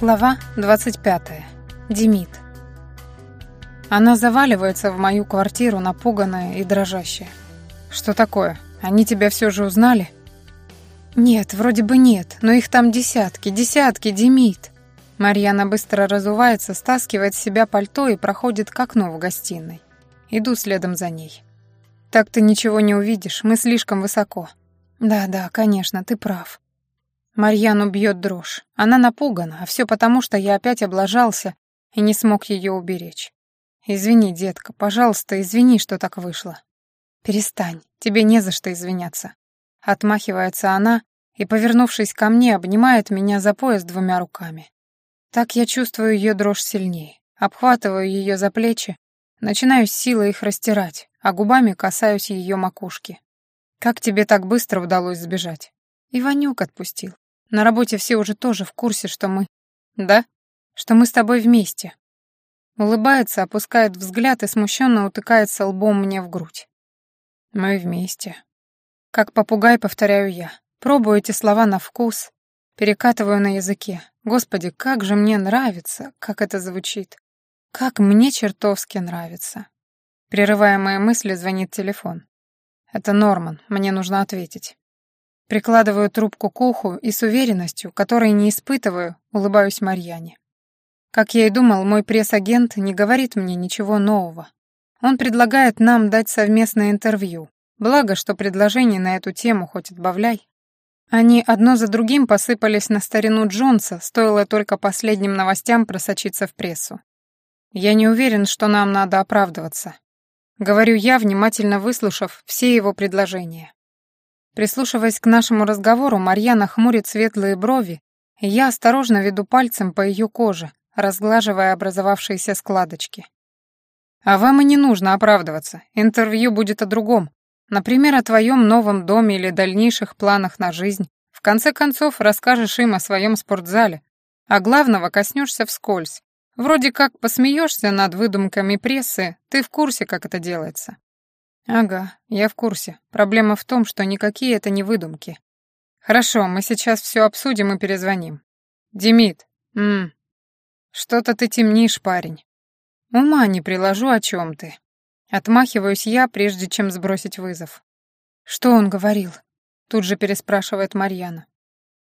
Глава 25. Демид. Она заваливается в мою квартиру, напуганная и дрожащая. «Что такое? Они тебя все же узнали?» «Нет, вроде бы нет, но их там десятки, десятки, Демид!» Марьяна быстро разувается, стаскивает с себя пальто и проходит к окну в гостиной. Иду следом за ней. «Так ты ничего не увидишь, мы слишком высоко». «Да-да, конечно, ты прав». Марьяну бьет дрожь. Она напугана, а все потому, что я опять облажался и не смог ее уберечь. Извини, детка, пожалуйста, извини, что так вышло. Перестань, тебе не за что извиняться. Отмахивается она и, повернувшись ко мне, обнимает меня за пояс двумя руками. Так я чувствую ее дрожь сильнее, обхватываю ее за плечи, начинаю с силой их растирать, а губами касаюсь ее макушки. Как тебе так быстро удалось сбежать? Иванюк отпустил. На работе все уже тоже в курсе, что мы... Да? Что мы с тобой вместе. Улыбается, опускает взгляд и смущенно утыкается лбом мне в грудь. Мы вместе. Как попугай повторяю я. Пробую эти слова на вкус, перекатываю на языке. Господи, как же мне нравится, как это звучит. Как мне чертовски нравится. Прерывая мои мысли, звонит телефон. Это Норман, мне нужно ответить. Прикладываю трубку к уху и с уверенностью, которой не испытываю, улыбаюсь Марьяне. Как я и думал, мой пресс-агент не говорит мне ничего нового. Он предлагает нам дать совместное интервью. Благо, что предложений на эту тему хоть отбавляй. Они одно за другим посыпались на старину Джонса, стоило только последним новостям просочиться в прессу. Я не уверен, что нам надо оправдываться. Говорю я, внимательно выслушав все его предложения. Прислушиваясь к нашему разговору, Марьяна хмурит светлые брови, и я осторожно веду пальцем по ее коже, разглаживая образовавшиеся складочки. «А вам и не нужно оправдываться. Интервью будет о другом. Например, о твоем новом доме или дальнейших планах на жизнь. В конце концов, расскажешь им о своем спортзале. А главного коснешься вскользь. Вроде как посмеешься над выдумками прессы, ты в курсе, как это делается. «Ага, я в курсе. Проблема в том, что никакие это не выдумки. Хорошо, мы сейчас все обсудим и перезвоним. Демид, мм, что-то ты темнишь, парень. Ума не приложу, о чем ты. Отмахиваюсь я, прежде чем сбросить вызов. Что он говорил? Тут же переспрашивает Марьяна.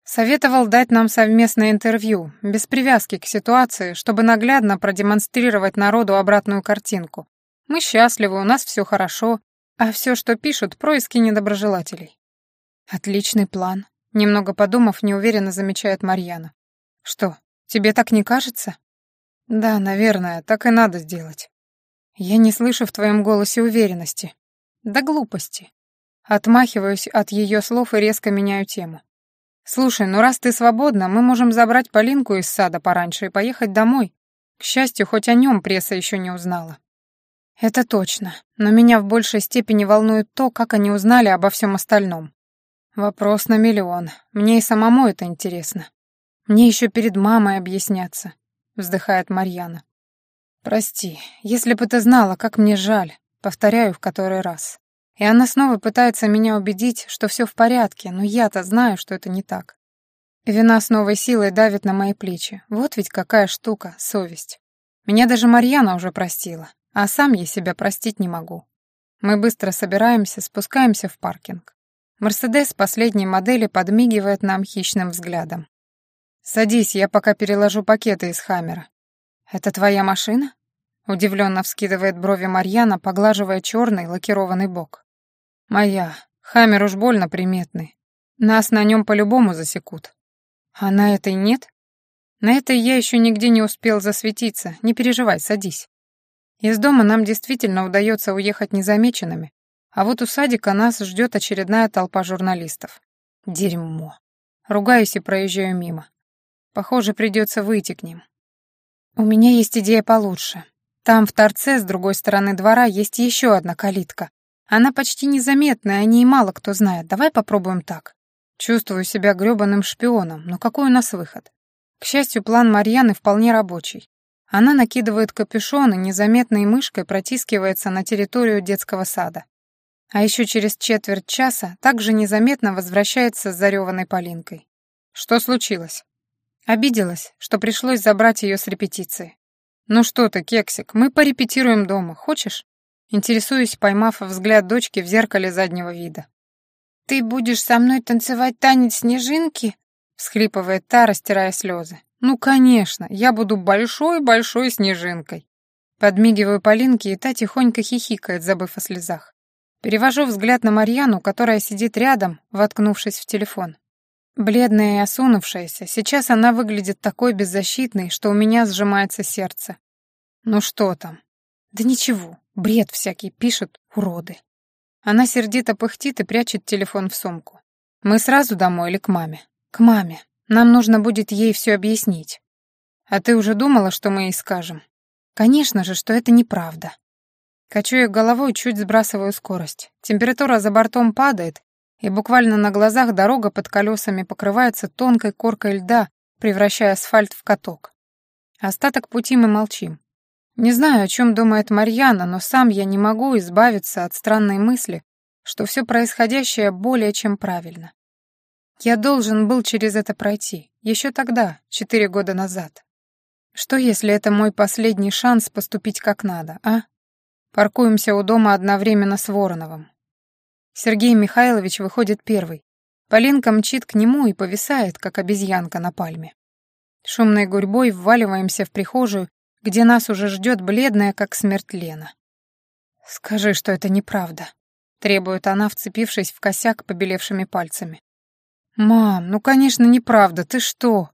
Советовал дать нам совместное интервью, без привязки к ситуации, чтобы наглядно продемонстрировать народу обратную картинку. Мы счастливы, у нас все хорошо, а все, что пишут, происки недоброжелателей. Отличный план. Немного подумав, неуверенно замечает Марьяна. Что, тебе так не кажется? Да, наверное, так и надо сделать. Я не слышу в твоем голосе уверенности. Да глупости. Отмахиваюсь от ее слов и резко меняю тему. «Слушай, ну раз ты свободна, мы можем забрать Полинку из сада пораньше и поехать домой. К счастью, хоть о нем пресса еще не узнала. Это точно, но меня в большей степени волнует то, как они узнали обо всем остальном. Вопрос на миллион. Мне и самому это интересно. Мне еще перед мамой объясняться, вздыхает Марьяна. Прости, если бы ты знала, как мне жаль, повторяю в который раз. И она снова пытается меня убедить, что все в порядке, но я-то знаю, что это не так. Вина с новой силой давит на мои плечи. Вот ведь какая штука, совесть. Меня даже Марьяна уже простила. А сам я себя простить не могу. Мы быстро собираемся, спускаемся в паркинг. Мерседес последней модели подмигивает нам хищным взглядом. «Садись, я пока переложу пакеты из Хаммера». «Это твоя машина?» Удивленно вскидывает брови Марьяна, поглаживая черный лакированный бок. «Моя. Хаммер уж больно приметный. Нас на нем по-любому засекут». «А на этой нет?» «На этой я еще нигде не успел засветиться. Не переживай, садись». Из дома нам действительно удается уехать незамеченными, а вот у садика нас ждет очередная толпа журналистов. Дерьмо. Ругаюсь и проезжаю мимо. Похоже, придется выйти к ним. У меня есть идея получше. Там, в торце, с другой стороны двора, есть еще одна калитка. Она почти незаметная, о ней мало кто знает. Давай попробуем так. Чувствую себя грёбаным шпионом, но какой у нас выход? К счастью, план Марьяны вполне рабочий. Она накидывает капюшон и незаметной мышкой протискивается на территорию детского сада. А еще через четверть часа также незаметно возвращается с зареванной Полинкой. Что случилось? Обиделась, что пришлось забрать ее с репетиции. «Ну что ты, кексик, мы порепетируем дома, хочешь?» Интересуюсь, поймав взгляд дочки в зеркале заднего вида. «Ты будешь со мной танцевать танец снежинки?» — всхлипывает та, растирая слезы. «Ну, конечно, я буду большой-большой снежинкой». Подмигиваю Полинке, и та тихонько хихикает, забыв о слезах. Перевожу взгляд на Марьяну, которая сидит рядом, воткнувшись в телефон. Бледная и осунувшаяся, сейчас она выглядит такой беззащитной, что у меня сжимается сердце. Ну что там? Да ничего, бред всякий пишут уроды. Она сердито пыхтит и прячет телефон в сумку. Мы сразу домой или к маме? К маме. Нам нужно будет ей все объяснить. А ты уже думала, что мы ей скажем? Конечно же, что это неправда. Качаю головой, чуть сбрасываю скорость. Температура за бортом падает, и буквально на глазах дорога под колесами покрывается тонкой коркой льда, превращая асфальт в каток. Остаток пути мы молчим. Не знаю, о чем думает Марьяна, но сам я не могу избавиться от странной мысли, что все происходящее более чем правильно. Я должен был через это пройти, еще тогда, четыре года назад. Что, если это мой последний шанс поступить как надо, а? Паркуемся у дома одновременно с Вороновым. Сергей Михайлович выходит первый. Полинка мчит к нему и повисает, как обезьянка на пальме. Шумной гурьбой вваливаемся в прихожую, где нас уже ждет бледная, как смерть Лена. «Скажи, что это неправда», — требует она, вцепившись в косяк побелевшими пальцами. «Мам, ну, конечно, неправда, ты что?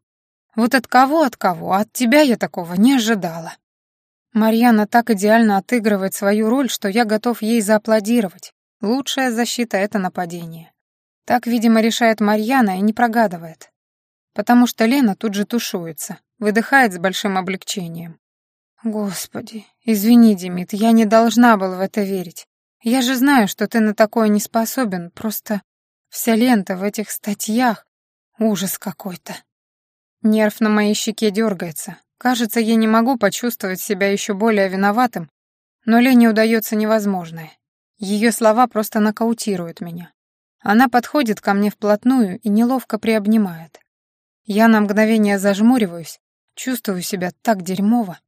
Вот от кого, от кого, а от тебя я такого не ожидала». Марьяна так идеально отыгрывает свою роль, что я готов ей зааплодировать. Лучшая защита — это нападение. Так, видимо, решает Марьяна и не прогадывает. Потому что Лена тут же тушуется, выдыхает с большим облегчением. «Господи, извини, Демид, я не должна была в это верить. Я же знаю, что ты на такое не способен, просто вся лента в этих статьях — ужас какой-то». Нерв на моей щеке дергается, Кажется, я не могу почувствовать себя еще более виноватым, но Лене удается невозможное. Ее слова просто нокаутируют меня. Она подходит ко мне вплотную и неловко приобнимает. Я на мгновение зажмуриваюсь, чувствую себя так дерьмово,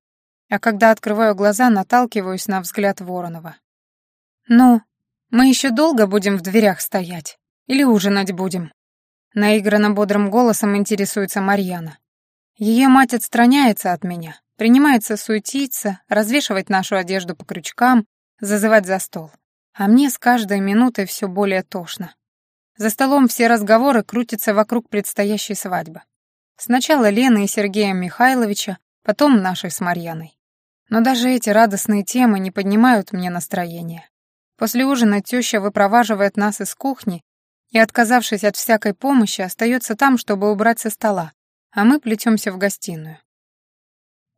а когда открываю глаза, наталкиваюсь на взгляд Воронова. «Ну, мы еще долго будем в дверях стоять? Или ужинать будем?» Наигранно бодрым голосом интересуется Марьяна. Ее мать отстраняется от меня, принимается суетиться, развешивать нашу одежду по крючкам, зазывать за стол. А мне с каждой минутой все более тошно. За столом все разговоры крутятся вокруг предстоящей свадьбы. Сначала Лены и Сергея Михайловича, потом нашей с Марьяной. Но даже эти радостные темы не поднимают мне настроение. После ужина теща выпроваживает нас из кухни и, отказавшись от всякой помощи, остается там, чтобы убрать со стола, а мы плетемся в гостиную.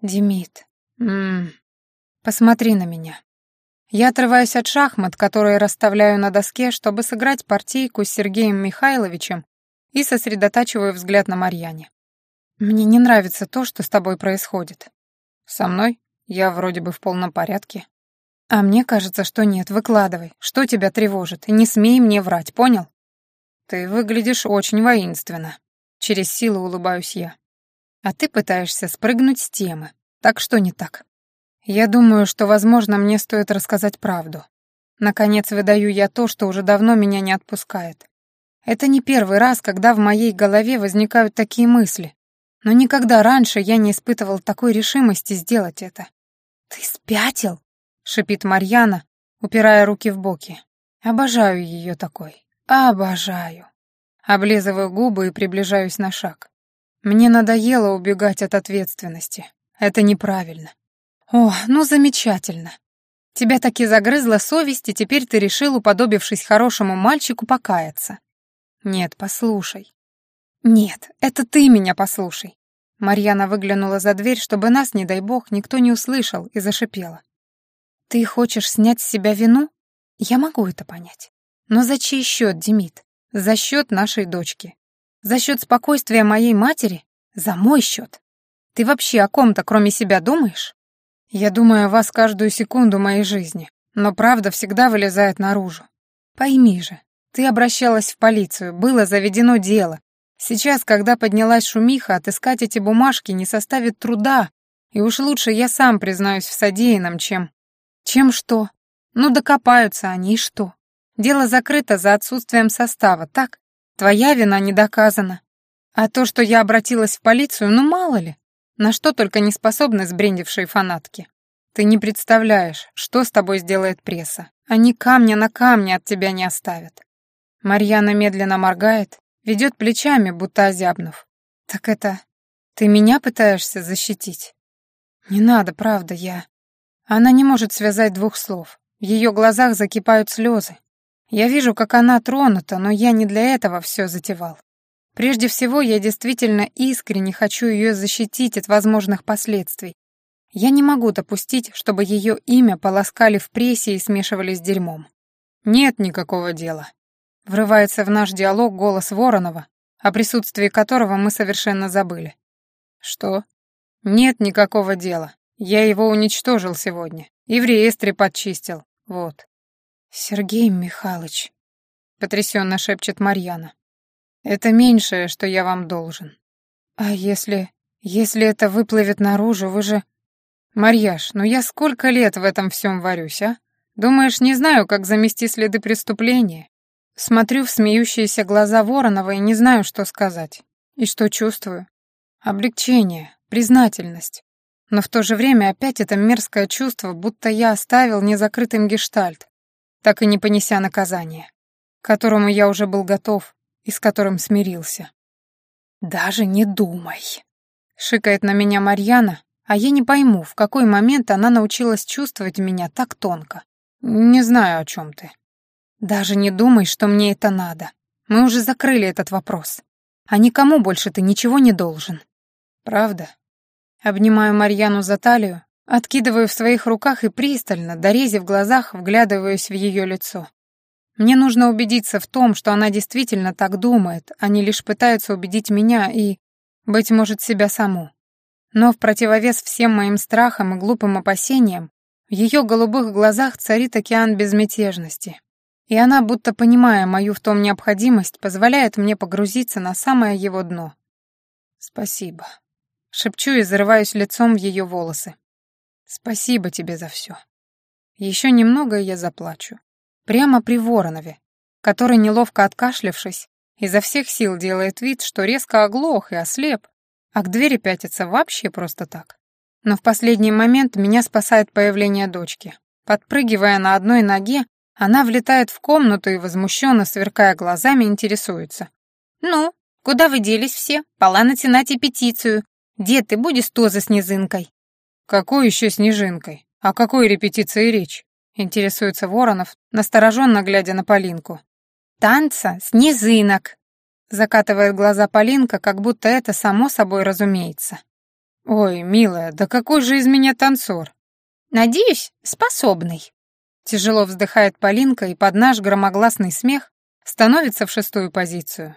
Демид, ммм, посмотри на меня. Я отрываюсь от шахмат, которые расставляю на доске, чтобы сыграть партийку с Сергеем Михайловичем и сосредотачиваю взгляд на Марьяне. Мне не нравится то, что с тобой происходит. Со мной? Я вроде бы в полном порядке. А мне кажется, что нет. Выкладывай. Что тебя тревожит? И не смей мне врать, понял? Ты выглядишь очень воинственно. Через силу улыбаюсь я. А ты пытаешься спрыгнуть с темы. Так что не так? Я думаю, что, возможно, мне стоит рассказать правду. Наконец выдаю я то, что уже давно меня не отпускает. Это не первый раз, когда в моей голове возникают такие мысли, но никогда раньше я не испытывал такой решимости сделать это. «Ты спятил?» — шипит Марьяна, упирая руки в боки. Обожаю ее такой. Обожаю. Облизываю губы и приближаюсь на шаг. Мне надоело убегать от ответственности. Это неправильно. О, ну замечательно. Тебя таки загрызла совесть, и теперь ты решил, уподобившись хорошему мальчику, покаяться. Нет, послушай. Нет, это ты меня послушай. Марьяна выглянула за дверь, чтобы нас, не дай бог, никто не услышал, и зашипела. Ты хочешь снять с себя вину? Я могу это понять. Но за чей счет, Демид? За счет нашей дочки. За счет спокойствия моей матери? За мой счет. Ты вообще о ком-то, кроме себя, думаешь? Я думаю о вас каждую секунду моей жизни, но правда всегда вылезает наружу. Пойми же, ты обращалась в полицию, было заведено дело. Сейчас, когда поднялась шумиха, отыскать эти бумажки не составит труда, и уж лучше я сам признаюсь в содеянном, чем... Чем что? Ну, докопаются они, и что? Дело закрыто за отсутствием состава, так? Твоя вина не доказана. А то, что я обратилась в полицию, ну мало ли. На что только не способны сбрендившие фанатки. Ты не представляешь, что с тобой сделает пресса. Они камня на камне от тебя не оставят. Марьяна медленно моргает, ведет плечами, будто озябнув. Так это... Ты меня пытаешься защитить? Не надо, правда, я... Она не может связать двух слов. В ее глазах закипают слезы. Я вижу, как она тронута, но я не для этого все затевал. Прежде всего, я действительно искренне хочу ее защитить от возможных последствий. Я не могу допустить, чтобы ее имя полоскали в прессе и смешивали с дерьмом. Нет никакого дела. Врывается в наш диалог голос Воронова, о присутствии которого мы совершенно забыли. Что? Нет никакого дела. Я его уничтожил сегодня. И в реестре подчистил. Вот. Сергей Михайлович, потрясенно шепчет Марьяна. Это меньшее, что я вам должен. А если... если это выплывет наружу, вы же... Марьяш, ну я сколько лет в этом всем варюсь, а? Думаешь, не знаю, как замести следы преступления? Смотрю в смеющиеся глаза Воронова и не знаю, что сказать. И что чувствую. Облегчение, признательность. Но в то же время опять это мерзкое чувство, будто я оставил незакрытым гештальт, так и не понеся наказания, к которому я уже был готов и с которым смирился. «Даже не думай», — шикает на меня Марьяна, а я не пойму, в какой момент она научилась чувствовать меня так тонко. «Не знаю, о чем ты». «Даже не думай, что мне это надо. Мы уже закрыли этот вопрос. А никому больше ты ничего не должен». «Правда?» Обнимаю Марьяну за талию, откидываю в своих руках и пристально, дорезив глазах, вглядываюсь в ее лицо. Мне нужно убедиться в том, что она действительно так думает, а не лишь пытается убедить меня и, быть может, себя саму. Но в противовес всем моим страхам и глупым опасениям, в ее голубых глазах царит океан безмятежности. И она, будто понимая мою в том необходимость, позволяет мне погрузиться на самое его дно. «Спасибо», — шепчу и зарываюсь лицом в ее волосы. «Спасибо тебе за все. Еще немного, и я заплачу. Прямо при Воронове, который, неловко откашлявшись, изо всех сил делает вид, что резко оглох и ослеп, а к двери пятится вообще просто так. Но в последний момент меня спасает появление дочки. Подпрыгивая на одной ноге, она влетает в комнату и, возмущенно сверкая глазами, интересуется. «Ну, куда вы делись все? Пора натянать петицию. Дед, ты будешь тоже снежинкой?» «Какой еще снежинкой? О какой репетиции речь?» Интересуется Воронов, настороженно глядя на Полинку. «Танца снежинок!» Закатывает глаза Полинка, как будто это само собой разумеется. «Ой, милая, да какой же из меня танцор?» «Надеюсь, способный». Тяжело вздыхает Полинка и под наш громогласный смех становится в шестую позицию.